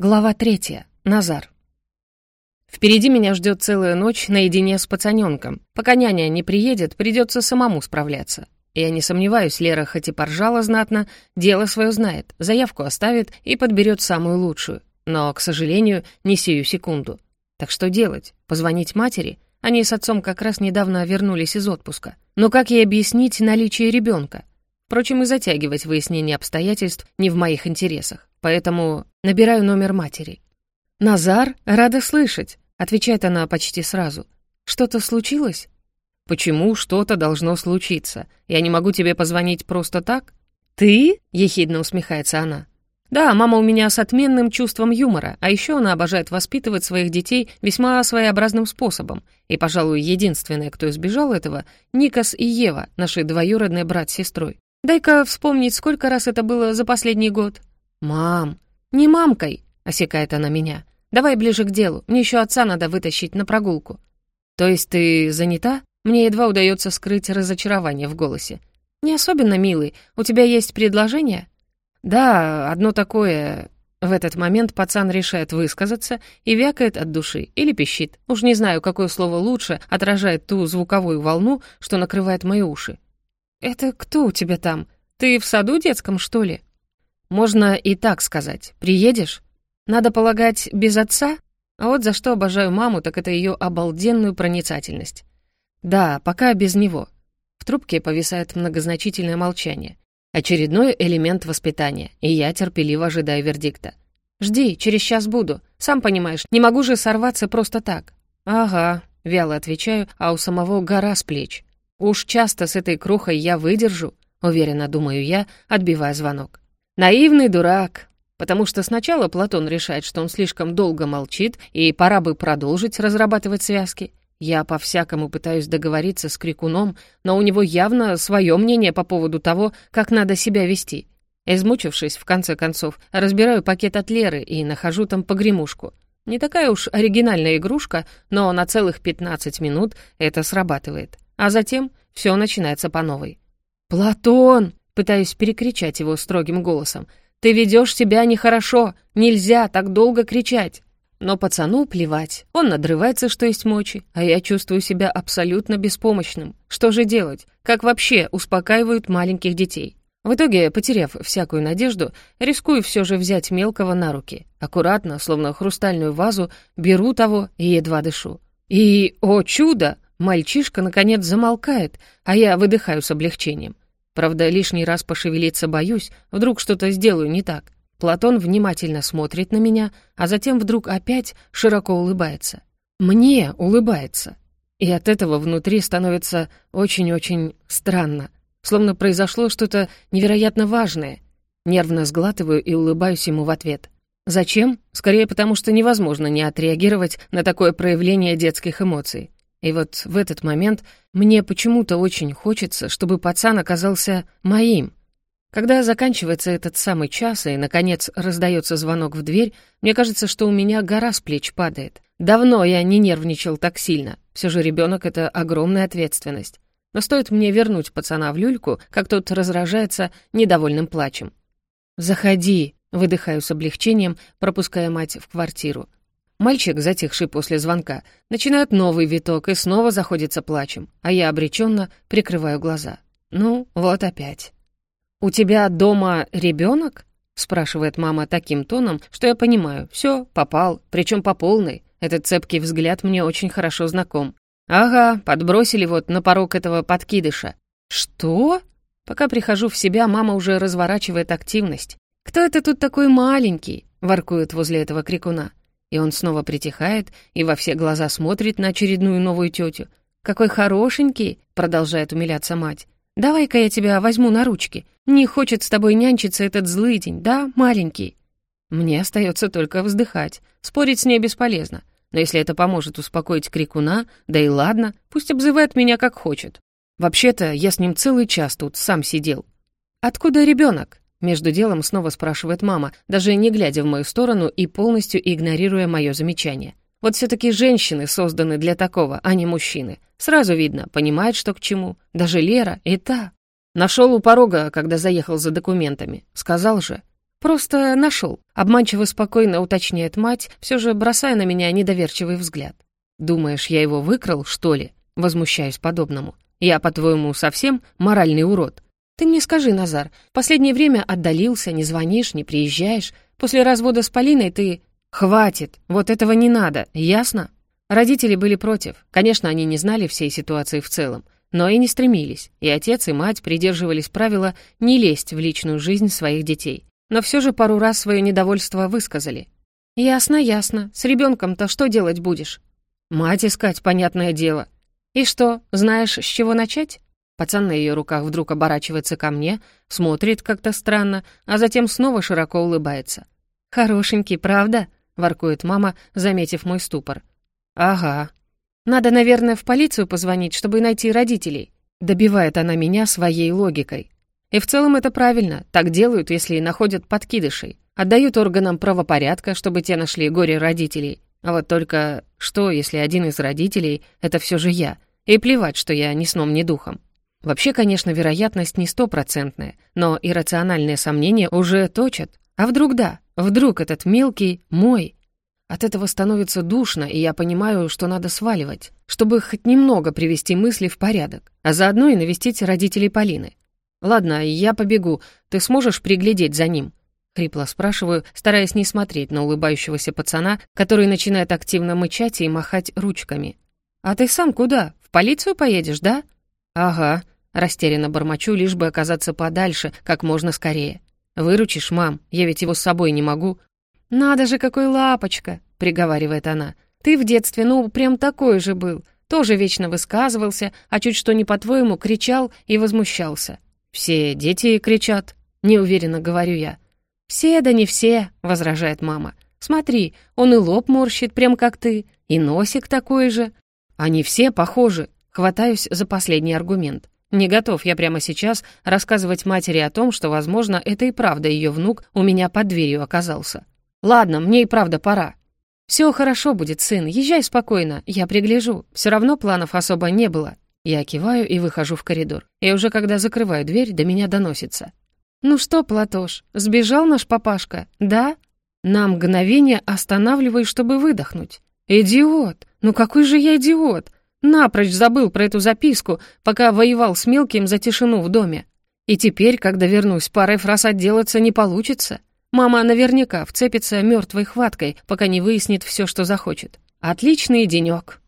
Глава третья. Назар. Впереди меня ждет целая ночь наедине с пацаненком. Пока няня не приедет, придется самому справляться. Я не сомневаюсь, Лера хоть и поржала знатно, дело свое знает, заявку оставит и подберет самую лучшую. Но, к сожалению, не сию секунду. Так что делать? Позвонить матери? Они с отцом как раз недавно вернулись из отпуска. Но как ей объяснить наличие ребенка? Впрочем, и затягивать выяснение обстоятельств не в моих интересах. Поэтому набираю номер матери. «Назар, рада слышать», — отвечает она почти сразу. «Что-то случилось?» «Почему что-то должно случиться? Я не могу тебе позвонить просто так?» «Ты?» — ехидно усмехается она. «Да, мама у меня с отменным чувством юмора, а еще она обожает воспитывать своих детей весьма своеобразным способом. И, пожалуй, единственная, кто избежал этого, Никас и Ева, наши двоюродные брат с сестрой. Дай-ка вспомнить, сколько раз это было за последний год. «Мам, не мамкой!» — осекает она меня. «Давай ближе к делу, мне еще отца надо вытащить на прогулку». «То есть ты занята?» Мне едва удается скрыть разочарование в голосе. «Не особенно, милый. У тебя есть предложение?» «Да, одно такое...» В этот момент пацан решает высказаться и вякает от души или пищит. Уж не знаю, какое слово лучше отражает ту звуковую волну, что накрывает мои уши. «Это кто у тебя там? Ты в саду детском, что ли?» «Можно и так сказать. Приедешь? Надо полагать, без отца? А вот за что обожаю маму, так это ее обалденную проницательность. Да, пока без него». В трубке повисает многозначительное молчание. Очередной элемент воспитания, и я терпеливо ожидаю вердикта. «Жди, через час буду. Сам понимаешь, не могу же сорваться просто так». «Ага», — вяло отвечаю, а у самого гора с плеч. Уж часто с этой крохой я выдержу, уверенно думаю я, отбивая звонок. Наивный дурак, потому что сначала Платон решает, что он слишком долго молчит, и пора бы продолжить разрабатывать связки. Я по-всякому пытаюсь договориться с Крикуном, но у него явно свое мнение по поводу того, как надо себя вести. Измучившись, в конце концов, разбираю пакет от Леры и нахожу там погремушку. Не такая уж оригинальная игрушка, но на целых 15 минут это срабатывает. А затем все начинается по новой. «Платон!» — пытаюсь перекричать его строгим голосом. «Ты ведешь себя нехорошо! Нельзя так долго кричать!» Но пацану плевать. Он надрывается, что есть мочи, а я чувствую себя абсолютно беспомощным. Что же делать? Как вообще успокаивают маленьких детей? В итоге, потеряв всякую надежду, рискую все же взять мелкого на руки. Аккуратно, словно хрустальную вазу, беру того и едва дышу. И, о чудо, Мальчишка, наконец, замолкает, а я выдыхаю с облегчением. Правда, лишний раз пошевелиться боюсь, вдруг что-то сделаю не так. Платон внимательно смотрит на меня, а затем вдруг опять широко улыбается. Мне улыбается. И от этого внутри становится очень-очень странно. Словно произошло что-то невероятно важное. Нервно сглатываю и улыбаюсь ему в ответ. Зачем? Скорее потому, что невозможно не отреагировать на такое проявление детских эмоций. И вот в этот момент мне почему-то очень хочется, чтобы пацан оказался моим. Когда заканчивается этот самый час и, наконец, раздается звонок в дверь, мне кажется, что у меня гора с плеч падает. Давно я не нервничал так сильно. Все же ребенок — это огромная ответственность. Но стоит мне вернуть пацана в люльку, как тот разражается недовольным плачем. «Заходи», — выдыхаю с облегчением, пропуская мать в квартиру. Мальчик, затихший после звонка, начинает новый виток и снова заходится плачем, а я обреченно прикрываю глаза. Ну, вот опять. «У тебя дома ребенок? спрашивает мама таким тоном, что я понимаю. Все, попал, причем по полной. Этот цепкий взгляд мне очень хорошо знаком. «Ага, подбросили вот на порог этого подкидыша». «Что?» Пока прихожу в себя, мама уже разворачивает активность. «Кто это тут такой маленький?» — воркует возле этого крикуна. И он снова притихает и во все глаза смотрит на очередную новую тетю. «Какой хорошенький!» — продолжает умиляться мать. «Давай-ка я тебя возьму на ручки. Не хочет с тобой нянчиться этот злый день, да, маленький?» Мне остается только вздыхать. Спорить с ней бесполезно. Но если это поможет успокоить крикуна, да и ладно, пусть обзывает меня как хочет. Вообще-то я с ним целый час тут сам сидел. «Откуда ребенок? Между делом снова спрашивает мама, даже не глядя в мою сторону и полностью игнорируя мое замечание. Вот все-таки женщины созданы для такого, а не мужчины. Сразу видно, понимает, что к чему. Даже Лера и та. Нашел у порога, когда заехал за документами. Сказал же. Просто нашел. Обманчиво спокойно уточняет мать, все же бросая на меня недоверчивый взгляд. Думаешь, я его выкрал, что ли? Возмущаюсь подобному. Я, по-твоему, совсем моральный урод? Ты мне скажи, Назар, последнее время отдалился, не звонишь, не приезжаешь. После развода с Полиной ты... Хватит, вот этого не надо, ясно? Родители были против. Конечно, они не знали всей ситуации в целом, но и не стремились. И отец, и мать придерживались правила не лезть в личную жизнь своих детей. Но все же пару раз свое недовольство высказали. «Ясно, ясно. С ребенком-то что делать будешь?» «Мать искать, понятное дело». «И что, знаешь, с чего начать?» Пацан на ее руках вдруг оборачивается ко мне, смотрит как-то странно, а затем снова широко улыбается. «Хорошенький, правда?» — воркует мама, заметив мой ступор. «Ага. Надо, наверное, в полицию позвонить, чтобы найти родителей». Добивает она меня своей логикой. И в целом это правильно. Так делают, если находят подкидышей. Отдают органам правопорядка, чтобы те нашли горе родителей. А вот только что, если один из родителей — это все же я? И плевать, что я ни сном, ни духом. Вообще, конечно, вероятность не стопроцентная, но иррациональные сомнения уже точат. А вдруг да? Вдруг этот мелкий мой? От этого становится душно, и я понимаю, что надо сваливать, чтобы хоть немного привести мысли в порядок, а заодно и навестить родителей Полины. «Ладно, я побегу. Ты сможешь приглядеть за ним?» Хрипло спрашиваю, стараясь не смотреть на улыбающегося пацана, который начинает активно мычать и махать ручками. «А ты сам куда? В полицию поедешь, да?» «Ага», — растерянно бормочу, лишь бы оказаться подальше, как можно скорее. «Выручишь, мам? Я ведь его с собой не могу. «Надо же, какой лапочка!» — приговаривает она. «Ты в детстве, ну, прям такой же был. Тоже вечно высказывался, а чуть что не по-твоему кричал и возмущался». «Все дети кричат», — неуверенно говорю я. «Все, да не все», — возражает мама. «Смотри, он и лоб морщит, прям как ты, и носик такой же». «Они все похожи», — хватаюсь за последний аргумент. Не готов я прямо сейчас рассказывать матери о том, что, возможно, это и правда ее внук у меня под дверью оказался. Ладно, мне и правда пора. Все хорошо будет, сын, езжай спокойно, я пригляжу. Все равно планов особо не было. Я киваю и выхожу в коридор. И уже когда закрываю дверь, до меня доносится. «Ну что, Платош, сбежал наш папашка, да?» На мгновение останавливаюсь, чтобы выдохнуть. «Идиот! Ну какой же я идиот! Напрочь забыл про эту записку, пока воевал с мелким за тишину в доме. И теперь, когда вернусь, парой фраз отделаться не получится. Мама наверняка вцепится мертвой хваткой, пока не выяснит все, что захочет. Отличный денек.